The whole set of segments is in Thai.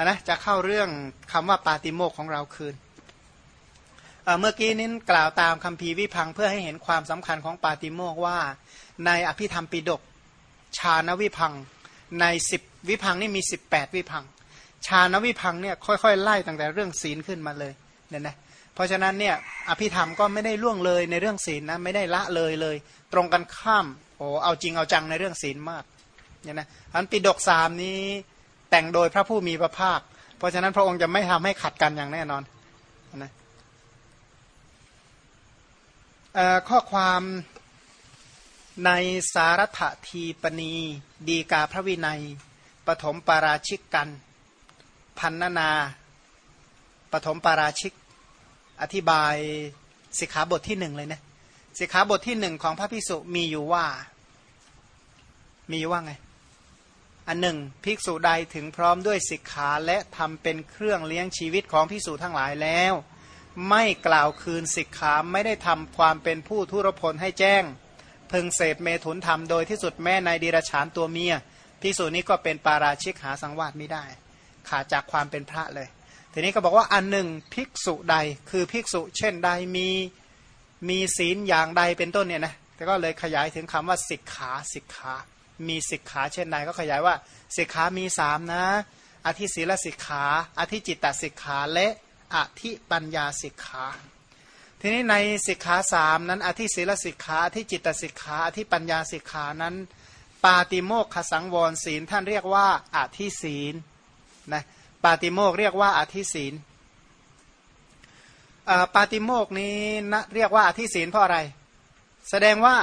ะนะจะเข้าเรื่องคำว่าปาติโมกของเราคืนเมื่อกี้นี้กล่าวตามคำพีวิพังเพื่อให้เห็นความสำคัญของปาติโมกว่า ในอภิธรรมปิดกชาณวิพังในสิบวิพังนี่มีสิบแปดวิพัง ชาณวิพังเนี่ยค่อยๆ ไล่ตั้งแต่เรื่องศีลขึ้นมาเลยเนี่ยนะเพราะฉะนั้นเนี่ยอภิธรรมก็ไม่ได้ล่วงเลยในเรื่องศีลนะไม่ได้ละเลยเลย ตรงกันข้ามโอ้เอาจริงเอาจังในเรื่องศีลมากเนี่ยนะอันปิดกสามนี้ แต่งโดยพระผู้มีพระภาค เพราะฉะนั้นพระองค์จะไม่ทำให้ขัดกันอย่างแน่นอนนะข้อความในสารถทีปณีดีกาพระวินัยปฐมปาราชิกกัน พันนานาปฐมปาราชิก อธิบายสิกขาบทที่หนึ่งเลยนะสิกขาบทที่หนึ่งของพระพิสุมีอยู่ว่า มีว่าไง อันหนึ่ง ภิกษุใดถึงพร้อมด้วยสิกขาและทำเป็นเครื่องเลี้ยงชีวิตของภิกษุทั้งหลายแล้ว ไม่กล่าวคืนสิกขาไม่ได้ทำความเป็นผู้ทุรพลให้แจ้ง พึงเสพเมถุนธรรมโดยที่สุดแม่ในดีรฉานตัวเมียภิกษุนี้ก็เป็นปาราชิกหาสังวาสไม่ได้ ขาดจากความเป็นพระเลย ทีนี้ก็บอกว่าอันหนึ่งภิกษุใดคือภิกษุ เช่นใดมีมีศีลอย่างใดเป็นต้นเนี่ยนะแต่ก็เลยขยายถึงคำว่าสิกขาสิกขา มีสิกขาเช่นใดก็ขยายว่าสิกขามีสามนะ อธิศีลสิกขาอธิจิตตสิกขาและอธิปัญญาสิกขาทีนี้ในสิกขาสามนั้น อธิศีลสิกขาอธิจิตตสิกขาอธิปัญญาสิกขานั้น ปาติโมกขสังวรศีลท่านเรียกว่าอธิศีลนะปาติโมกเรียกว่าอธิศีลปาติโมกนี้นะเรียกว่าอธิศีลเพราะอะไร แสดงว่า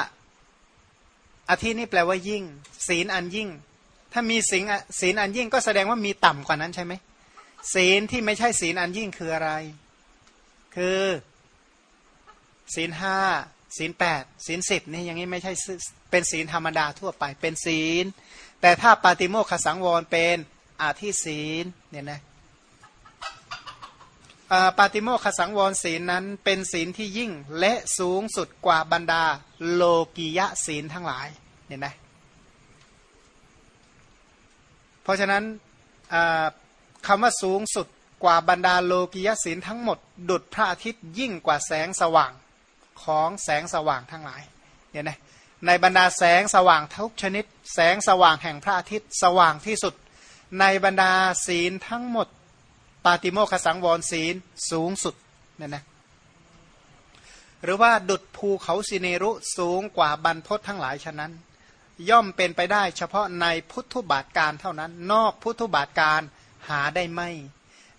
อธินี่แปลว่ายิ่ง ศีลอันยิ่ง ถ้ามีศีลศีลอันยิ่งก็แสดงว่ามีต่ำกว่านั้นใช่ไหมศีลที่ไม่ใช่ศีลอันยิ่งคืออะไร คือ ศีลห้าศีลแปดศีลสิบนี่อย่างนี้ไม่ใช่เป็นศีลธรรมดาทั่วไป เป็นศีล แต่ถ้าปาติโมขสังวรเป็นอาทิศีลเนี่ยนะ ปาติโมขสังวรศีลนั้นเป็นศีลที่ยิ่งและสูงสุดกว่าบรรดาโลกิยะศีลทั้งหลายเนี่ยนะเพราะฉะนั้นคำว่าสูงสุดกว่าบรรดาโลกิยะศีลทั้งหมด ดุดพระอาทิตย์ยิ่งกว่าแสงสว่างของแสงสว่างทั้งหลายเนี่ยนะในบรรดาแสงสว่างทุกชนิด แสงสว่างแห่งพระอาทิตย์สว่างที่สุด ในบรรดาศีลทั้งหมด ปาติโมคสังวรศีลสูงสุดเนี่ยนะหรือว่าดุดภูเขาสิเนรุสูงกว่าบรรพศทั้งหลายฉะนั้น ย่อมเป็นไปได้เฉพาะในพุทธบาทการเท่านั้น นอกพุทธบาทการหาได้ไม่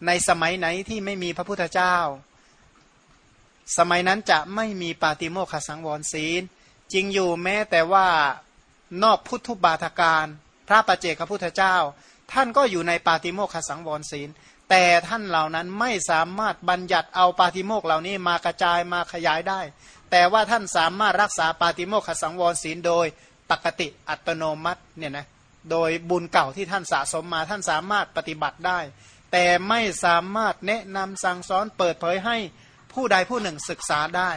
ในสมัยไหนที่ไม่มีพระพุทธเจ้า สมัยนั้นจะไม่มีปาติโมคสังวรศีล จริงอยู่แม้แต่ว่านอกพุทธบาทการ พระปเจกพระพุทธเจ้า ท่านก็อยู่ในปาติโมคสังวรศีล แต่ท่านเหล่านั้นไม่สามารถบัญญัติเอาปาติโมกเหล่านี้มากระจายมาขยายได้ แต่ว่าท่านสามารถรักษาปาติโมกขสังวรศีลโดยปกติอัตโนมัติเนี่ยนะโดยบุญเก่าที่ท่านสะสมมาท่านสามารถปฏิบัติได้ แต่ไม่สามารถแนะนำสั่งสอนเปิดเผยให้ผู้ใดผู้หนึ่งศึกษาได้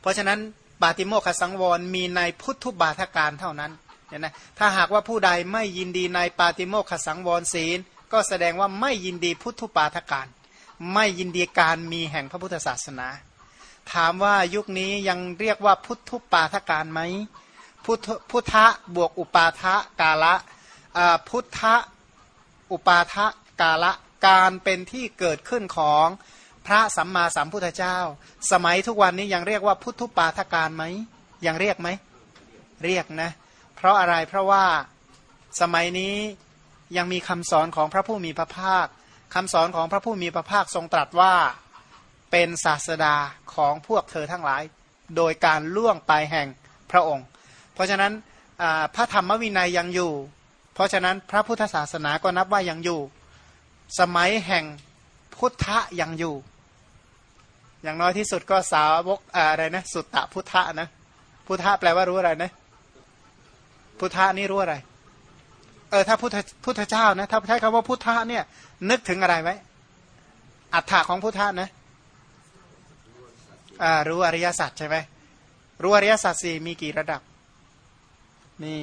เพราะฉะนั้นปาติโมกขสังวรมีในพุทธบาทการเท่านั้นเนี่ยนะถ้าหากว่าผู้ใดไม่ยินดีในปาติโมกขสังวรศีล ก็แสดงว่าไม่ยินดีพุทธุปาทการ ไม่ยินดีการมีแห่งพระพุทธศาสนา ถามว่ายุคนี้ยังเรียกว่าพุทธุปาทการไหมพุทธพุทธบวกอุปาทะกาละพุทธอุปาทะกาละการเป็นที่เกิดขึ้นของพระสัมมาสัมพุทธเจ้า สมัยทุกวันนี้ยังเรียกว่าพุทธุปาทการไหมยังเรียกไหมเรียกนะ เพราะอะไรเพราะว่าสมัยนี้ ยังมีคำสอนของพระผู้มีพระภาคคำสอนของพระผู้มีพระภาคทรงตรัสว่าเป็นศาสดาของพวกเธอทั้งหลาย โดยการล่วงไปแห่งพระองค์ เพราะฉะนั้นพระธรรมวินัยยังอยู่ เพราะฉะนั้นพระพุทธศาสนาก็นับว่ายังอยู่ สมัยแห่งพุทธะยังอยู่ อย่างน้อยที่สุดก็สาวกอะไรนะสุตตะพุทธะนะพุทธะแปลว่ารู้อะไรนะพุทธะนี่รู้อะไร เออถ้าพุทธพุทธเจ้านะถ้าใช้คำว่าพุทธะเนี่ยนึกถึงอะไรไว้ อัฏฐะของพุทธะนะอ่ารู้อริยสัจใช่ไหมรู้อริยสัจสี่มีกี่ระดับ มี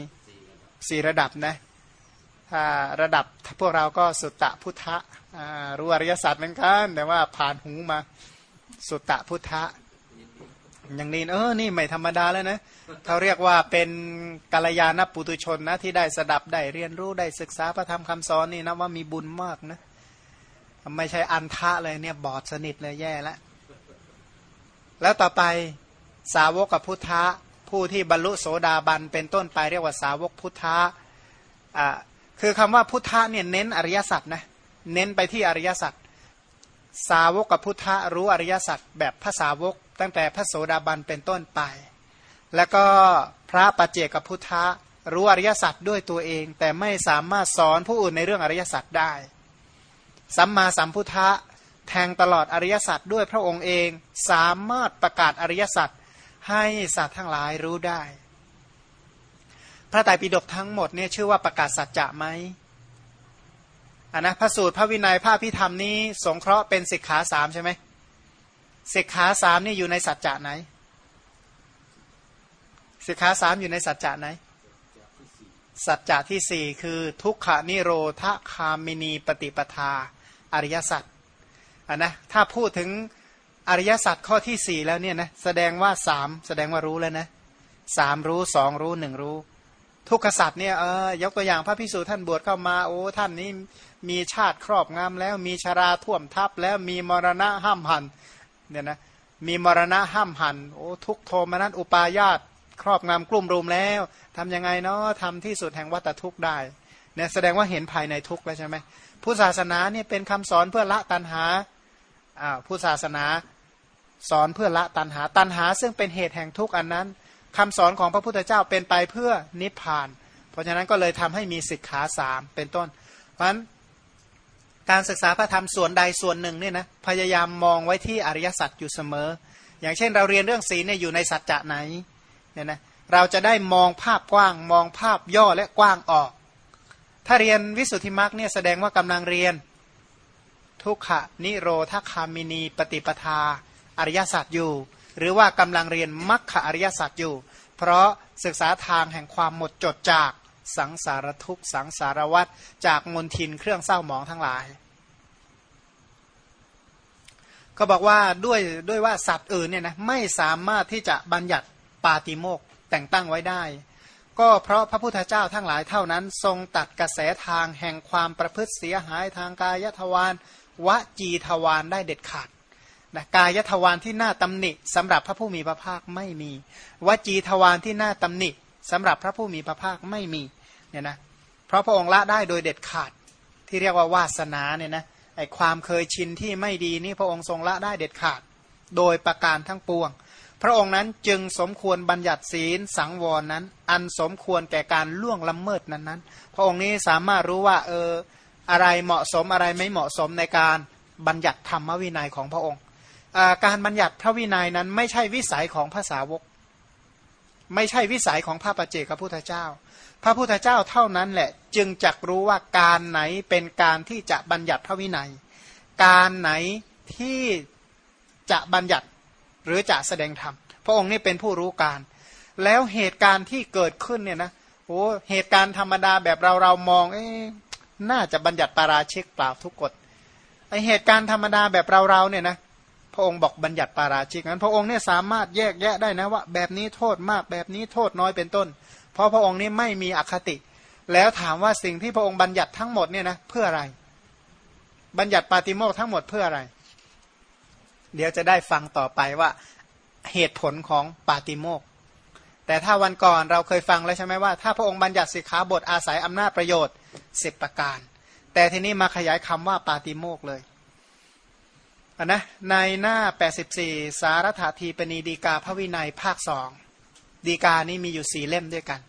สี่ระดับนะถ้าระดับพวกเราก็สุตตะพุทธะรู้อริยสัจเหมือนกันแต่ว่าผ่านหูมา สุตตะพุทธะ อย่างนี้เออ นี่ไม่ธรรมดาแล้วนะเขาเรียกว่าเป็นกัลยาณปุตุชนนะที่ได้สดับได้เรียนรู้ได้ศึกษาพระธรรมคำสอนนี่นะว่ามีบุญมากนะไม่ใช่อันทะเลยเนี่ยบอดสนิทเลยแย่แล้วแล้วต่อไปสาวกกับพุทธะผู้ที่บรรลุโสดาบันเป็นต้นไปเรียกว่าสาวกพุทธะอ่าคือคำว่าพุทธะเนี่ยเน้นอริยสัจนะเน้นไปที่อริยสัจสาวกกับพุทธะรู้อริยสัจแบบภาษาวก ตั้งแต่พระโสดาบันเป็นต้นไป แล้วก็พระปัจเจกพุทธะรู้อริยสัจด้วยตัวเอง แต่ไม่สามารถสอนผู้อื่นในเรื่องอริยสัจได้ สัมมาสัมพุทธะแทงตลอดอริยสัจด้วยพระองค์เองสามารถประกาศอริยสัจให้สัตว์ทั้งหลายรู้ได้ พระไตรปิฎกทั้งหมดเนี่ยชื่อว่าประกาศสัจจะไหมอันนะพระสูตรพระวินัยพระพิธรรมนี้ สงเคราะห์เป็นสิกขาสามใช่ไหม สิกขาสามนี่อยู่ในสัจจะไหนสิกขาสามอยู่ในสัจจะไหน สัจจะที่สี่คือทุกขานิโรธคามินีปฏิปทา อริยสัจอันนะถ้าพูดถึงอริยสัจข้อที่สี่แล้วเนี่ยนะแสดงว่าสามแสดงว่ารู้แล้วนะสามรู้สองรู้หนึ่งรู้ ทุกขสัจเนี่ยเออยกตัวอย่างพระพิสุท่านบวชเข้ามาโอ้ท่านนี้มีชาติครอบงำแล้วมีชราท่วมทับแล้วมีมรณะห้ามหัน เนี่ยนะมีมรณะห้ามหันโอ้ทุกโทมนันอุปายาตครอบงำกลุ่มรุมแล้วทำยังไงเนาะทำที่สุดแห่งวัตทุกได้เนี่ยแสดงว่าเห็นภายในทุกแล้วใช่ไหมผู้ศาสนาเนี่ยเป็นคำสอนเพื่อละตัณหาอ้าวผู้ศาสนาสอนเพื่อละตันหา ตันหาซึ่งเป็นเหตุแห่งทุกอันนั้นคำสอนของพระพุทธเจ้าเป็นไปเพื่อนิพพาน เพราะฉะนั้นก็เลยทำให้มีสิกขาสามเป็นต้น เพราะฉะนั้น การศึกษาพระธรรมส่วนใดส่วนหนึ่งเนี่ยนะพยายามมองไว้ที่อริยสัจอยู่เสมอ อย่างเช่นเราเรียนเรื่องศีลเนี่ยอยู่ในสัจจะไหนเนี่ยนะเราจะได้มองภาพกว้าง มองภาพย่อและกว้างออก ถ้าเรียนวิสุทธิมรรคเนี่ยแสดงว่ากำลังเรียน ทุกขนิโรธคามินีปฏิปทา อริยสัจอยู่ หรือว่ากำลังเรียนมัคคอริยสัจอยู่ เพราะศึกษาทางแห่งความหมดจดจาก สังสารทุกข์สังสารวัฏจากมนทินเครื่องเศร้าหมองทั้งหลาย ก็บอกว่าด้วยด้วยว่าสัตว์อื่นเนี่ยนะไม่สามารถที่จะบัญญัติปาติโมกแต่งตั้งไว้ได้ ก็เพราะพระพุทธเจ้าทั้งหลายเท่านั้น ทรงตัดกระแสทางแห่งความประพฤติเสียหายทางกายทวารวจีทวารได้เด็ดขาดนะกายทวารที่น่าตำหนิสำหรับพระผู้มีพระภาคไม่มี วจีทวารที่น่าตำหนิสำหรับพระผู้มีพระภาคไม่มี เนี่ยนะเพราะพระองค์ละได้โดยเด็ดขาดที่เรียกว่าวาสนาเนี่ยนะไอความเคยชินที่ไม่ดีนี่พระองค์ทรงละได้เด็ดขาด โดยประการทั้งปวง พระองค์นั้นจึงสมควรบัญญัติศีลสังวรนั้น อันสมควรแก่การล่วงละเมิดนั้นนั้นพระองค์นี้สามารถรู้ว่าเอออะไรเหมาะสมอะไรไม่เหมาะสมในการบัญญัติธรรมวินัยของพระองค์ การบัญญัติพระวินัยนั้นไม่ใช่วิสัยของภาษาวก ไม่ใช่วิสัยของพระปัจเจกพุทธเจ้า พระพุทธเจ้าเท่านั้นแหละ จึงจักรู้ว่าการไหนเป็นการที่จะบัญญัติพระวินัย การไหนที่จะบัญญัติหรือจะแสดงธรรมพระองค์นี่เป็นผู้รู้การ แล้วเหตุการณ์ที่เกิดขึ้นเนี่ยนะโอ้เหตุการณ์ธรรมดาแบบเราเรามองเอ๊น่าจะบัญญัติปาราชิกเปล่าทุกกฎไอเหตุการณ์ธรรมดาแบบเราเราเนี่ยนะ ระองค์บอกบัญญัติปาราชิกนั้น พระองค์เนี่ยสามารถแยกแยะได้นะว่า แบบนี้โทษมากแบบนี้โทษน้อยเป็นต้น เพราะพระองค์นี่ไม่มีอคติ แล้วถามว่าสิ่งที่พระองค์บัญญัติทั้งหมดเนี่ยนะเพื่ออะไร บัญญัติปาติโมกทั้งหมดเพื่ออะไร เดี๋ยวจะได้ฟังต่อไปว่าเหตุผลของปาติโมกแต่ถ้าวันก่อนเราเคยฟังแล้วใช่ไหมว่าถ้าพระองค์บัญญัติสิกขาบทอาศัยอำนาจประโยชน์สิบประการ แต่ทีนี้มาขยายคำว่าปาติโมกเลย นนะในหน้า 84 สารถาทีปณีดีกาพระวินัยภาคสองดีกานี้มีอยู่สี่เล่มด้วยกัน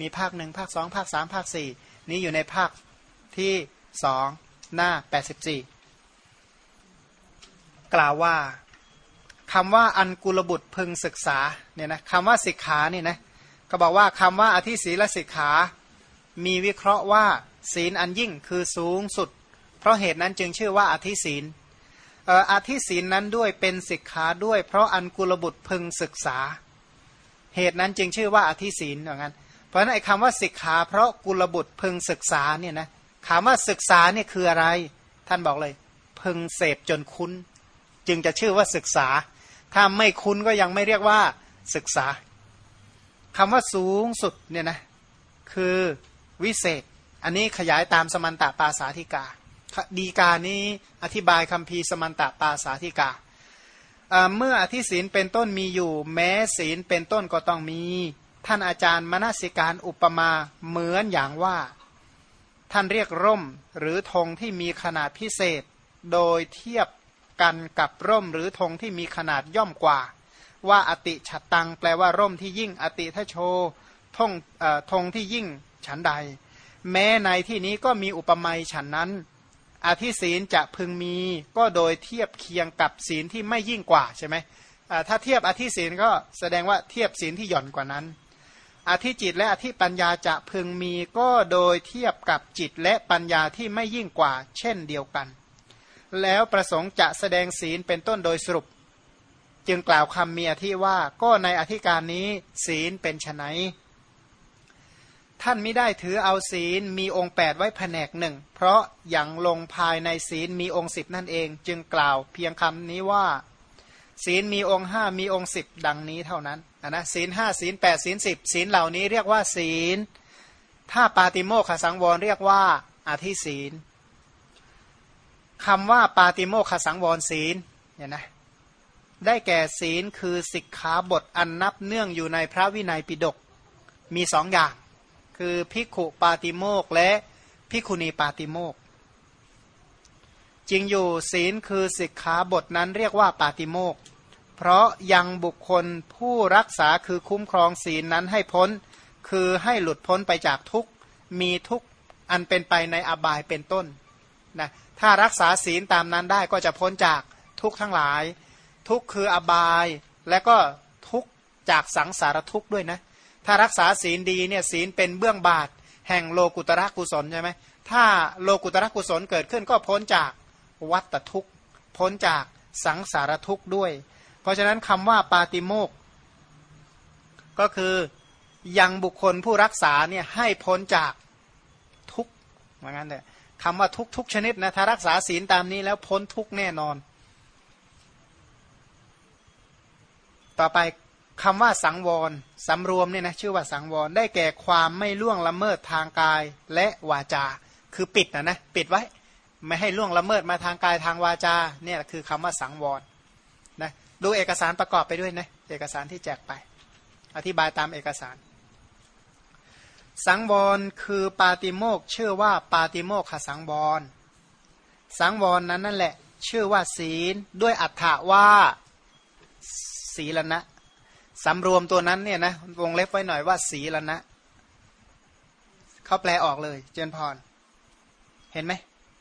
มีภาคหนึ่งภาคสองภาคสามภาคสี่นี้อยู่ในภาคที่สองหน้า 84 กล่าวว่าคำว่าอันกุลบุตรพึงศึกษาเนี่ยนะคำว่าสิกขาเนี่ยนะก็บอกว่าคำว่าอธิศีลสิกขามีวิเคราะห์ว่าศีลอันยิ่งคือสูงสุด เพราะเหตุนั้นจึงชื่อว่าอธิศีล อาทิศีลนั้นด้วยเป็นสิกขาด้วย เพราะอันกุลบุตรพึงศึกษา เหตุนั้นจึงชื่อว่าอธิศีลอย่างนั้น เพราะนั้นไอ้คำว่าศิกขา เพราะกุลบุตรพึงศึกษาเนี่ยนะคำว่าศึกษาเนี่ยคืออะไร ท่านบอกเลย พึงเสพจนคุ้น จึงจะชื่อว่าศึกษา ถ้าไม่คุ้นก็ยังไม่เรียกว่าศึกษาคำว่าสูงสุดเนี่ยนะคือวิเศษ อันนี้ขยายตามสมันตปาสาธิกา ดีกานี้อธิบายคำพีสมันตะปาสาธิกา เมื่ออธิศีลเป็นต้นมีอยู่ แม้ศีลเป็นต้นก็ต้องมี ท่านอาจารย์มนสิการอุปมาเหมือนอย่างว่า ท่านเรียกร่มหรือธงที่มีขนาดพิเศษ โดยเทียบกันกับร่มหรือธงที่มีขนาดย่อมกว่า ว่าอติฉัตตังแปลว่าร่มที่ยิ่งอติทโชทงธงที่ยิ่งฉันใด แม้ในที่นี้ก็มีอุปมาฉันนั้น อธิศีลจะพึงมีก็โดยเทียบเคียงกับศีลที่ไม่ยิ่งกว่าใช่ไหมถ้าเทียบอธิศีลก็แสดงว่าเทียบศีลที่หย่อนกว่านั้น อธิจิตและอธิปัญญาจะพึงมีก็โดยเทียบกับจิตและปัญญาที่ไม่ยิ่งกว่า เช่นเดียวกัน แล้วประสงค์จะแสดงศีลเป็นต้นโดยสรุป จึงกล่าวคำมีอธิว่าก็ในอธิการนี้ศีลเป็นไฉน ท่านไม่ได้ถือเอาศีลมีองค์ 8 ไว้แผนกหนึ่ง เพราะอย่างลงภายในศีลมีองค์สิบนั่นเอง จึงกล่าวเพียงคำนี้ว่า ศีลมีองค์ห้ามีองค์สิบดังนี้เท่านั้นนะศีลห้าศีลแปดศีลสิบศีลเหล่านี้เรียกว่าศีล ถ้าปาติโมขสังวรเรียกว่าอธิศีลคำว่าปาติโมขสังวรศีลเนี่ยนะได้แก่ศีลคือสิกขาบทอันนับเนื่องอยู่ในพระวินัยปิฎกมีสองอย่าง คือพิกขุปาติโมกและพิกุณีปาติโมกจริงอยู่ศีลคือสิกขาบทนั้นเรียกว่าปาติโมกเพราะยังบุคคลผู้รักษาคือคุ้มครองศีลนั้นให้พ้น คือให้หลุดพ้นไปจากทุกมีทุกอันเป็นไปในอบายเป็นต้นนะถ้ารักษาศีลตามนั้นได้ก็จะพ้นจากทุกทั้งหลาย ทุกคืออบายและก็ทุกจากสังสารทุกข์ด้วยนะ ถ้ารักษาศีลดีเนี่ยศีลเป็นเบื้องบาท แห่งโลกุตระกุศลใช่ไหมถ้าโลกุตระกุศลเกิดขึ้นก็พ้นจากวัตทุกข์ พ้นจากสังสารทุกข์ด้วย เพราะฉะนั้นคำว่าปาติโมกก็คือยังบุคคลผู้รักษาเนี่ยให้พ้นจากทุกข์เหมือนกันเลยคำว่าทุกทุกชนิดนะถ้ารักษาศีลตามนี้แล้วพ้นทุกแน่นอน ต่อไป คำว่าสังวรสำรวมเนี่ยนะชื่อว่าสังวรได้แก่ความไม่ล่วงละเมิดทางกายและวาจา คือปิดนะนะปิดไว้ ไม่ให้ล่วงละเมิดมาทางกายทางวาจาเนี่ยคือคำว่าสังวรนะดูเอกสารประกอบไปด้วยนะเอกสารที่แจกไป อธิบายตามเอกสาร สังวรคือปาติโมกชื่อว่าปาติโมกขสังวรสังวรนั้นนั่นแหละ ชื่อว่าศีลด้วยอัฏฐว่าศีลนะ สำรวมตัวนั้นเนี่ยนะวงเล็บไว้หน่อยว่าศีละนะเขาแปลออกเลย เจนพร เห็นไหม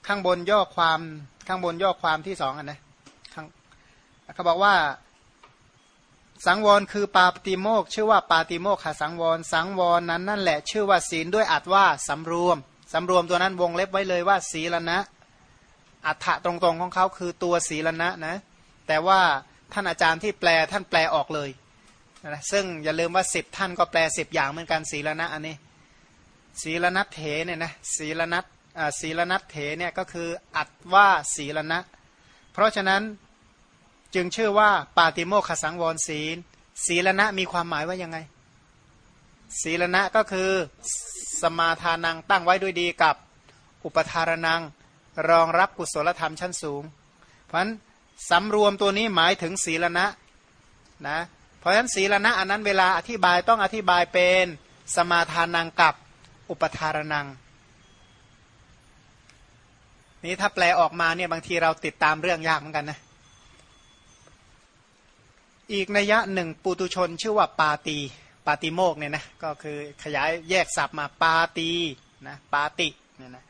ข้างบนย่อความข้างบนย่อความที่สองอันนะข้างเขาบอกว่า สังวรคือปาติโมกชื่อว่าปาติโมกขาสังวร สังวรนั้นนั่นแหละชื่อว่าศีลด้วยอัดว่าสำรวมสำรวมตัวนั้นวงเล็บไว้เลยว่าศีลนะอัฏฐะตรงๆของเขาคือตัวศีลนะนะ แต่ว่าท่านอาจารย์ที่แปลท่านแปลออกเลย นะซึ่งอย่าลืมว่าสิบท่านก็แปลสิบอย่างเหมือนกันศีลนะอันนี้ศีลนัตเถเนี่ยนะศีลนัตศีลนัตเถเนี่ยก็คืออัดว่าศีลนะ เพราะฉะนั้นจึงชื่อว่าปาติโมขสังวรศีล ศีลนะมีความหมายว่ายังไง ศีลนะก็คือสมาทานังตั้งไว้ด้วยดีกับอุปทารนังรองรับกุศลธรรมชั้นสูง เพราะฉะนั้นสำรวมตัวนี้หมายถึงศีลนะนะ ราะฉะนั้นศีลนะอันนั้นเวลาอธิบายต้องอธิบายเป็นสมาทานังกับอุปทารนัง นี้ถ้าแปลออกมาเนี่ยบางทีเราติดตามเรื่องยากเหมือนกันนะอีกนัยะหนึ่งปุตุชนชื่อว่าปาตีปาติโมกเนี่ยนะก็คือขยายแยกศัพท์มาปาตีนะปาติเนี่ยนะ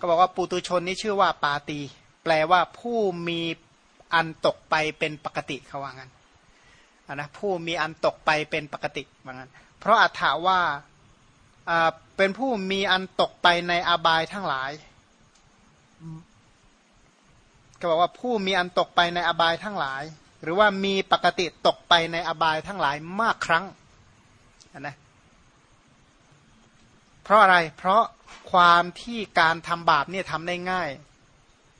ก็บอกว่าปุตุชนนี้ชื่อว่าปาตี แปลว่าผู้มีอันตกไปเป็นปกติเขาว่างั้น นะผู้มีอันตกไปเป็นปกติว่างั้น เพราะอัฏฐาว่าเป็นผู้มีอันตกไปในอบายทั้งหลายก็บอกว่าผู้มีอันตกไปในอบายทั้งหลาย หรือว่ามีปกติตกไปในอบายทั้งหลายมากครั้งนะราะอะไรเพราะความที่การทำบาปเนี่ยทำได้ง่าย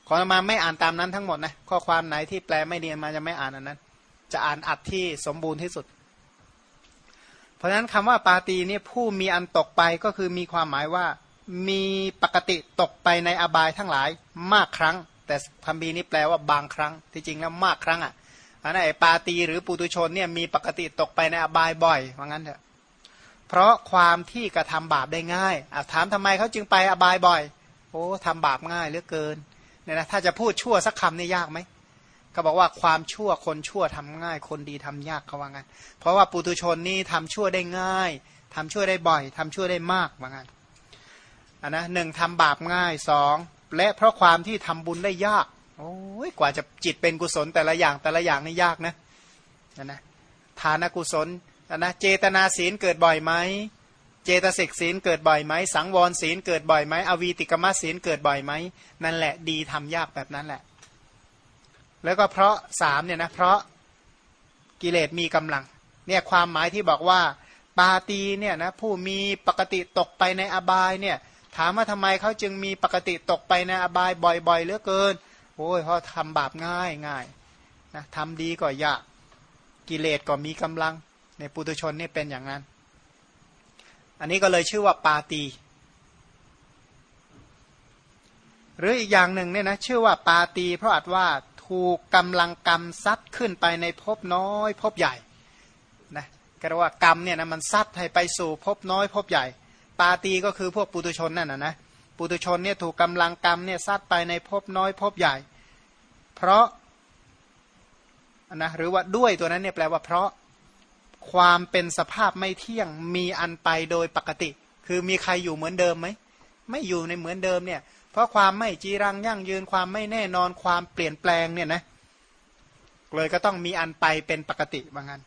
ขอมาไม่อ่านตามนั้นทั้งหมดนะข้อความไหนที่แปลไม่เนียนมาจะไม่อ่านอันนั้น จะอ่านอัดที่สมบูรณ์ที่สุด เพราะฉะนั้นคำว่าปาตีเนี่ยผู้มีอันตกไปก็คือมีความหมายว่ามีปกติตกไปในอบายทั้งหลายมากครั้ง แต่คำบีนี้แปลว่าบางครั้ง ที่จริงแล้วมากครั้งอะอันนั้นไอ้ปาตีหรือปุตุชนเนี่ยมีปกติตกไปในอบายบ่อยว่างั้นเถอะเพราะความที่กระทำบาปได้ง่ายอถามทำไมเขาจึงไปอบายบ่อย โอ้ทำบาปง่ายเหลือเกินเนี่ยนะถ้าจะพูดชั่วสักคำนี่ยากไหม ก็บอกว่าความชั่วคนชั่วทำง่าย คนดีทำยากเขาว่างั้น เพราะว่าปุตุชนนี่ทำชั่วได้ง่ายทำชั่วได้บ่อยทำชั่วได้มากว่างั้นอันนะหนึ่งทำบาปง่ายสองและเพราะความที่ทำบุญได้ยากโอ้ยกว่าจะจิตเป็นกุศลแต่ละอย่างแต่ละอย่างนี่ยากนะนะนะทานกุศลนะเจตนาศีลเกิดบ่อยไหมเจตสิกศีลเกิดบ่อยไหมสังวรศีลเกิดบ่อยไหมอวีติกมศีลเกิดบ่อยไหมนั่นแหละดีทำยากแบบนั้นแหละ แล้วก็เพราะสามเนี่ยนะเพราะกิเลสมีกำลัง เนี่ยความหมายที่บอกว่า ปาตีเนี่ยนะผู้มีปกติตกไปในอบายเนี่ยถามว่าทำไมเขาจึงมีปกติตกไปในอบายบ่อย ๆเหลือเกินโอ้ยเพราะทำบาปง่ายง่ายนะทำดีก็ยากกิเลสก็มีกำลัง ในปุถุชนนี่เป็นอย่างนั้น อันนี้ก็เลยชื่อว่าปาตี หรืออีกอย่างหนึ่งเนี่ยนะชื่อว่าปาตี เพราะอาจว่า ถูกกำลังกรรมซัดขึ้นไปในภพน้อยภพใหญ่นะก็เรียกว่ากรรมเนี่ยนะมันซัดให้ไปสู่ภพน้อยภพใหญ่ ปาตีก็คือพวกปุตุชนนั่นนะนะปุตุชนเนี่ยถูกกำลังกรรมเนี่ยซัดไปในภพน้อยภพใหญ่ เพราะนะหรือว่าด้วยตัวนั้นเนี่ยแปลว่าเพราะความเป็นสภาพไม่เที่ยงมีอันไปโดยปกติ คือมีใครอยู่เหมือนเดิมไหมไม่อยู่ในเหมือนเดิมเนี่ย เพราะความไม่จีรังยั่งยืนความไม่แน่นอนความเปลี่ยนแปลงเนี่ยนะเลยก็ต้องมีอันไปเป็นปกติบางอัน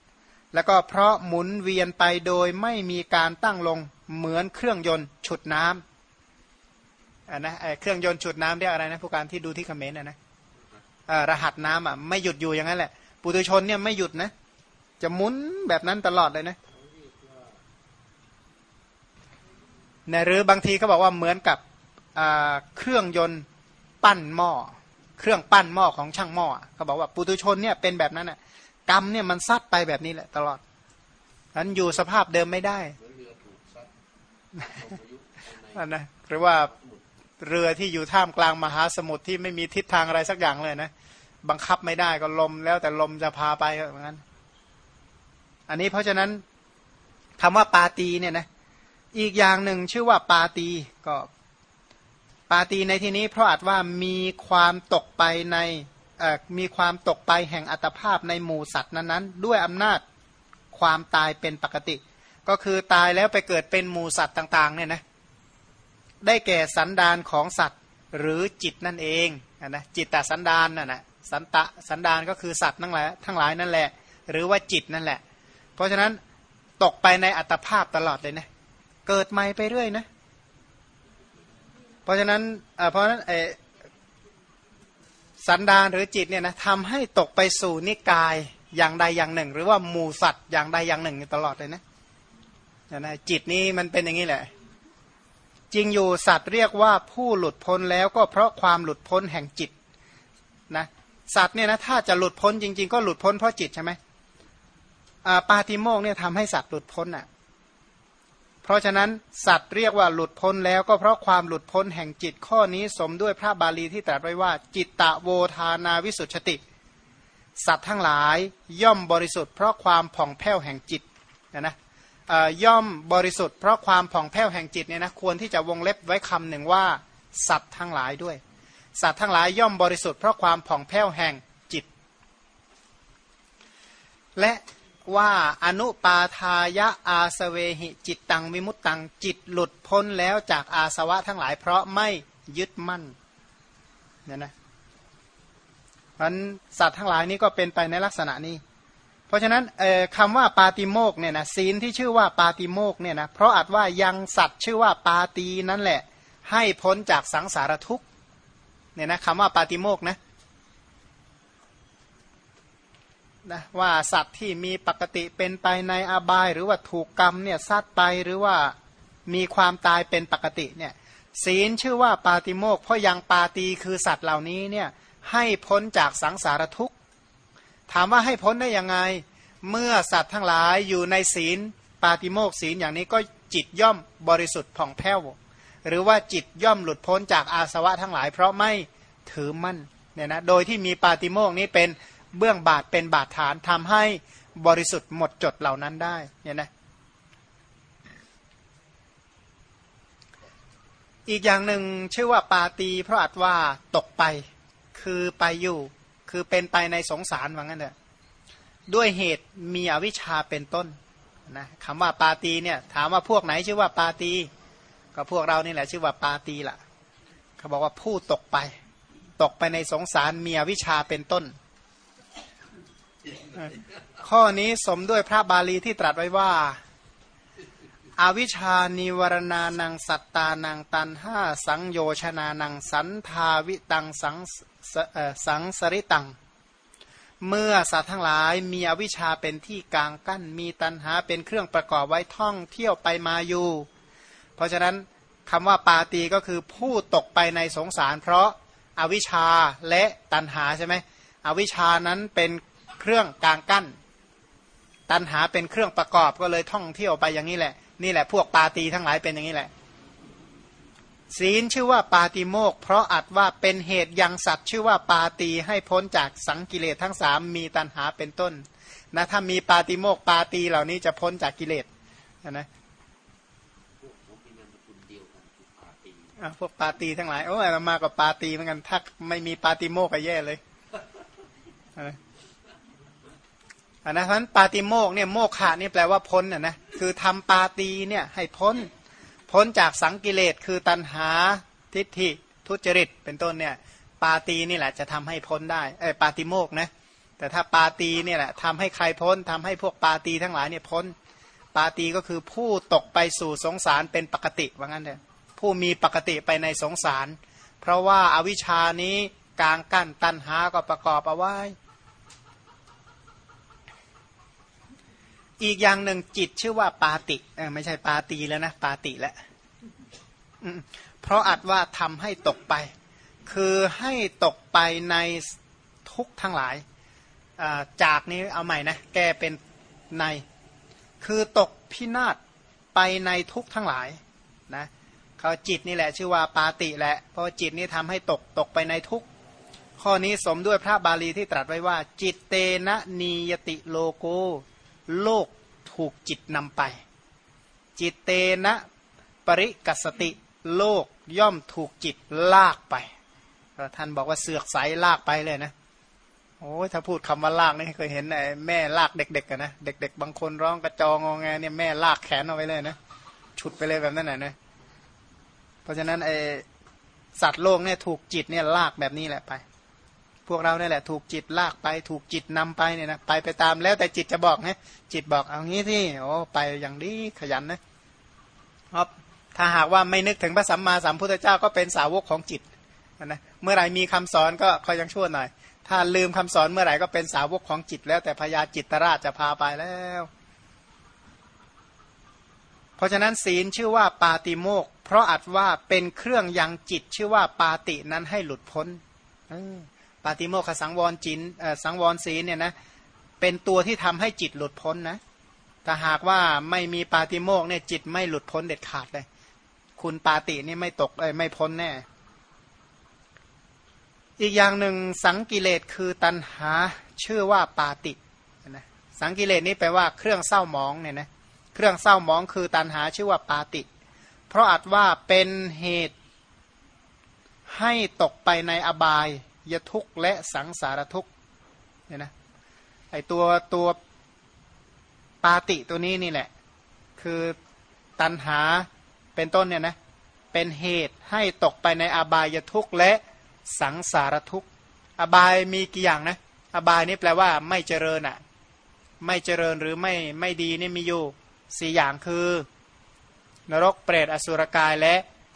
แล้วก็เพราะหมุนเวียนไปโดยไม่มีการตั้งลงเหมือนเครื่องยนต์ฉุดน้ำอ่านะเครื่องยนต์ฉุดน้ำเรียกอะไรนะผู้การที่ดูที่คอมเมนต์นะนะรหัสน้ำอะไม่หยุดอยู่อย่างนั้นแหละ ปุถุชนเนี่ยไม่หยุดนะ จะหมุนแบบนั้นตลอดเลยนะนะหรือบางทีเขาบอกว่าเหมือนกับ เครื่องยนต์ปั้นหม้อ เครื่องปั้นหม้อของช่างหม้อเขาบอกว่าปุถุชนเนี่ยเป็นแบบนั้นอะกรรมเนี่ยมันซัดไปแบบนี้แหละตลอดนั้นอยู่สภาพเดิมไม่ได้นะหรือว่าเรือที่อยู่ท่ามกลางมหาสมุทรที่ไม่มีทิศทางอะไรสักอย่างเลยนะบังคับไม่ได้ก็ลมแล้วแต่ลมจะพาไปเหมือนกันอันนี้เพราะฉะนั้นคำว่าปาตีเนี่ยนะอีกอย่างหนึ่งชื่อว่าปาตีก็ ปาตีในที่นี้เพราะอาจว่ามีความตกไปในมีความตกไปแห่งอัตภาพในหมู่สัตว์นั้นๆ ด้วยอำนาจความตายเป็นปกติ ก็คือตายแล้วไปเกิดเป็นหมู่สัตว์ต่างๆเนี่ยนะได้แก่สันดานของสัตว์หรือจิตนั่นเองนะจิตตสันดานน่ะนะสันตะสันดานก็คือสัตว์ทั้งหลายทั้งหลายนั่นแหละ หรือว่าจิตนั่นแหละ เพราะฉะนั้นตกไปในอัตภาพตลอดเลยนะเกิดใหม่ไปเรื่อยนะ เพราะฉะนั้นเพราะฉะนั้นสันดานหรือจิตเนี่ยนะทำให้ตกไปสู่นิกายอย่างใดอย่างหนึ่ง หรือว่าหมู่สัตว์อย่างใดอย่างหนึ่งตลอดเลยนะนะจิตนี้มันเป็นอย่างนี้แหละ จริงอยู่สัตว์เรียกว่าผู้หลุดพ้นแล้วก็เพราะความหลุดพ้นแห่งจิตนะสัตว์เนี่ยนะถ้าจะหลุดพ้นจริง ๆ ก็หลุดพ้นเพราะจิตใช่ไหมปาติโมกเนี่ยทำให้สัตว์หลุดพ้นอะ เพราะฉะนั้นสัตว์เรียกว่าหลุดพ้นแล้วก็เพราะความหลุดพ้นแห่งจิตข้อนี้สมด้วยพระบาลีที่ตรัสไว้ว่า จิตตะโวทานาวิสุทธิสัตว์ทั้งหลายย่อมบริสุทธิ์เพราะความผ่องแผ้วแห่งจิตนะนะย่อมบริสุทธิ์เพราะความผ่องแผ้วแห่งจิตเนี่ยนะควรที่จะวงเล็บไว้คำหนึ่งว่า สัตว์ทั้งหลายด้วย สัตว์ทั้งหลายย่อมบริสุทธิ์เพราะความผ่องแผ้วแห่งจิต และ ว่าอนุปาทายะอาสเวหิจิตตังวิมุตตังจิตหลุดพ้นแล้วจากอาสวะทั้งหลาย เพราะไม่ยึดมั่นเนี่ยนะมันสัตว์ทั้งหลายนี้ก็เป็นไปในลักษณะนี้ เพราะฉะนั้นคำว่าปาติโมกเนี่ยนะศีลที่ชื่อว่าปาติโมกเนี่ยนะเพราะอาจว่ายังสัตว์ชื่อว่าปาตีนั่นแหละ ให้พ้นจากสังสารทุกข์เนี่ยนะคำว่าปาติโมกนะ นะว่าสัตว์ที่มีปกติเป็นไปในอบาย หรือว่าถูกกรรมเนี่ยซัดไปหรือว่ามีความตายเป็นปกติเนี่ยศีลชื่อว่าปาติโมกเพราะยังปาตีคือสัตว์เหล่านี้เนี่ยให้พ้นจากสังสารทุกข์ ถามว่าให้พ้นได้ยังไง เมื่อสัตว์ทั้งหลายอยู่ในศีลปาติโมกศีลอย่างนี้ก็จิตย่อมบริสุทธิ์ผ่องแผ้ว หรือว่าจิตย่อมหลุดพ้นจากอาสวะทั้งหลาย เพราะไม่ถือมั่นเนี่ยนะโดยที่มีปาติโมกนี้เป็น เบื้องบาทเป็นบาทฐานทำให้บริสุทธิ์หมดจดเหล่านั้นได้เนี่ยนะอีกอย่างหนึ่งชื่อว่าปาตีเพราะอาจว่าตกไป คือไปอยู่ คือเป็นไปในสงสารว่างั้นเถอะด้วยเหตุมีอวิชชาเป็นต้นนะคำว่าปาตีเนี่ยถามว่าพวกไหนชื่อว่าปาตี ก็พวกเรานี่แหละชื่อว่าปาตีละ่ะเขาบอกว่าผู้ตกไป ตกไปในสงสารมีอวิชชาเป็นต้น ข้อนี้สมด้วยพระบาลีที่ตรัสไว้ว่าอวิชานิวรณานังสัตตานังตันห้าสังโยชนานังสันทาวิตังสังสังสริตัง เมื่อสัตว์ทั้งหลายมีอวิชชาเป็นที่กลางกั้น มีตันหาเป็นเครื่องประกอบไว้ท่องเที่ยวไปมาอยู่ เพราะฉะนั้นคำว่าปาตีก็คือผู้ตกไปในสงสาร เพราะอาวิชชาและตันหาใช่ไหมอวิชชานั้นเป็น เครื่องกลางกั้น ตันหาเป็นเครื่องประกอบก็เลยท่องเที่ยวไปอย่างนี้แหละ นี่แหละพวกปาตีทั้งหลายเป็นอย่างนี้แหละ ศีลชื่อว่าปาติโมกเพราะอัดว่าเป็นเหตุยังสัตว์ชื่อว่าปาตีให้พ้นจากสังกิเลสทั้งสามมีตันหาเป็นต้นนะถ้ามีปาติโมกปาตีเหล่านี้จะพ้นจากกิเลสนะพวกปาตีทั้งหลายโอ้ยมากับปาตีเหมือนกันถ้าไม่มีปาติโมกก็แย่เลย อันนะเพราะนั้นปาติโมกเนี่ยโมกขานี่แปลว่าพ้นอะนะคือทำปาตีเนี่ยให้พ้น พ้นจากสังกิเลสคือตัณหาทิฏฐิทุจริต เป็นต้นเนี่ยปาตีนี่แหละจะทำให้พ้นได้ไอ้ปาติโมกนะแต่ถ้าปาตีเนี่ยแหละทำให้ใครพ้นทำให้พวกปาตีทั้งหลายเนี่ยพ้น ปาตีก็คือผู้ตกไปสู่สงสารเป็นปกติว่างั้นเถอะผู้มีปกติไปในสงสาร เพราะว่าอาวิชานี้กลางกั้นตันหาก็ประกอบเอาไว้ อีกอย่างหนึ่งจิตชื่อว่าปาติไม่ใช่ปาตีแล้วนะ ปาติแล้วเพราะอาจว่าทำให้ตกไป คือให้ตกไปในทุกทั้งหลาย จากนี้เอาใหม่นะ แกเป็นใน คือตกพินาศไปในทุกทั้งหลายนะเขาจิตนี่แหละชื่อว่าปาติแหละ เพราะจิตนี้ทำให้ตกตกไปในทุกข้อนี้สมด้วยพระบาลีที่ตรัสไว้ว่า จิตเตนะนียติโลโก โลกถูกจิตนำไป จิตเตนะปริกัสติโลกย่อมถูกจิตลากไปท่านบอกว่าเสือกสายลากไปเลยนะโอ้ยถ้าพูดคำว่าลากนี่เคยเห็นไอ้แม่ลากเด็กๆกันนะเด็ก ๆ บางคนร้องกระจองงแงเนี่ยแม่ลากแขนเอาไว้เลยนะฉุดไปเลยแบบนั้นนะเพราะฉะนั้นไอ้สัตว์โลกเนี่ยถูกจิตเนี่ยลากแบบนี้แหละไป พวกเราเนี่ยแหละถูกจิตลากไปถูกจิตนำไปเนี่ยนะไปไปตามแล้วแต่จิตจะบอกนะจิตบอกเอางี้ที่โอ้ไปอย่างนี้ขยันนะครับถ้าหากว่าไม่นึกถึงพระสัมมาสัมพุทธเจ้าก็เป็นสาวกของจิตนะเมื่อไหร่มีคำสอนก็คอยยังชั่วหน่อย ถ้าลืมคำสอนเมื่อไหร่ก็เป็นสาวกของจิตแล้วแต่พญาจิตตราชจะพาไปแล้ว เพราะฉะนั้นศีลชื่อว่าปาติโมกเพราะอัดว่าเป็นเครื่องยังจิตชื่อว่าปาตินั้นให้หลุดพ้น ปาติโมกขสังวรจินสังวรศีเนี่ยนะเป็นตัวที่ทำให้จิตหลุดพ้นนะถ้าหากว่าไม่มีปาติโมกเนี่ยจิตไม่หลุดพ้นเด็ดขาดเลย คุณปาตินี่ไม่ตกเลยไม่พ้นแน่ อีกอย่างหนึ่งสังกิเลสคือตันหาชื่อว่าปาตินะสังกิเลสนี้แปลว่าเครื่องเศร้าหมองเนี่ยนะเครื่องเศร้าหมองคือตันหาชื่อว่าปาติ เพราะอาจว่าเป็นเหตุให้ตกไปในอบาย ยทุกข์และสังสารทุกข์เนี่ยนะไอตัวตัวปาติตัวนี้นี่แหละ คือตันหาเป็นต้นเนี่ยนะเป็นเหตุให้ตกไปในอบายทุกข์และสังสารทุกข์ อบายมีกี่อย่างนะ อบายนี่แปลว่าไม่เจริญอะ่ะ ไม่เจริญหรือไม่ไม่ดีนี่มีอยู่สี่อย่างคือ นรกเปรตอสุรกายและ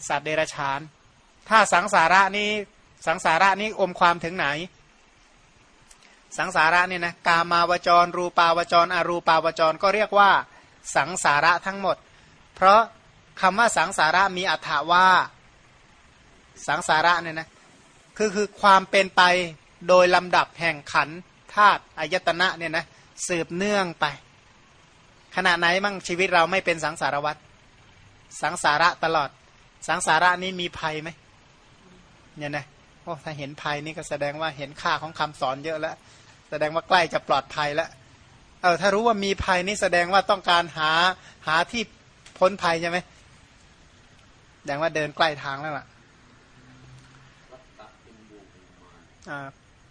สัตว์เดรัจฉาน ถ้าสังสาระนี้ สังสาระนี้อมความถึงไหน สังสาระเนี่ยนะกามาวจร รูปาวจรอรูปาวจรก็เรียกว่าสังสาระทั้งหมด เพราะคำว่าสังสาระมีอัฏฐาว่าสังสาระเนี่ยนะคือคือความเป็นไปโดยลำดับแห่งขันธาตุอายตนะเนี่ยนะสืบเนื่องไป ขณะไหนมั่งชีวิตเราไม่เป็นสังสารวัตรสังสาระตลอด สังสาระนี้มีภัยไหมเนี่ยนะ อ้ถ้าเห็นภัยนี่ก็แสดงว่าเห็นค่าของคำสอนเยอะแล้ว แสดงว่าใกล้จะปลอดภัยแล้วเออถ้ารู้ว่ามีภัยนี่แสดงว่าต้องการหาหาที่พ้นภัยใช่ไหมแสดงว่าเดินใกล้ทางแล้วล่ะอ่า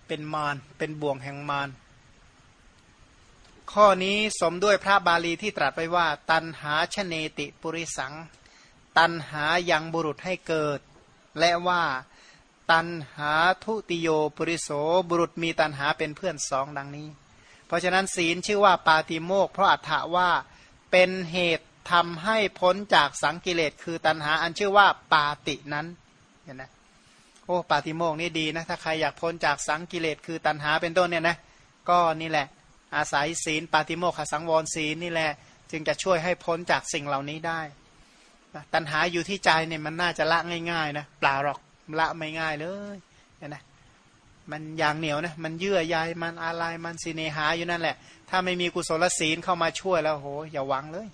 เป็นมารเป็นบ่วงแห่งมารข้อนี้สมด้วยพระบาลีที่ตรัสไว้ว่า ตันหาชเนติปุริสัง ตันหายังบุรุษให้เกิด และว่า ตันหาทุติโยปุริโสบุรุษมีตันหาเป็นเพื่อนสองดังนี้ เพราะฉะนั้นศีลชื่อว่าปาติโมกเพราะอัฏฐว่าเป็นเหตุทำให้พ้นจากสังกิเลสคือตันหาอันชื่อว่าปาตินั้นเห็นไหมโอ้ปาติโมกนี่ดีนะถ้าใครอยากพ้นจากสังกิเลสคือตันหาเป็นต้นเนี่ยนะก็นี่แหละ อาศัยศีลปาติโมกขสังวรศีลนี่แหละ จึงจะช่วยให้พ้นจากสิ่งเหล่านี้ได้ตันหาอยู่ที่ใจเนี่ยมันน่าจะละง่ายๆนะเปล่าหรอก ละไม่ง่ายเลยนะมมันอย่างเหนียวนะมันเยื่อใยมันอะไรมันสิเนหาอยู่นั่นแหละ ถ้าไม่มีกุศลศีลเข้ามาช่วยแล้วโหอย่าหวังเลย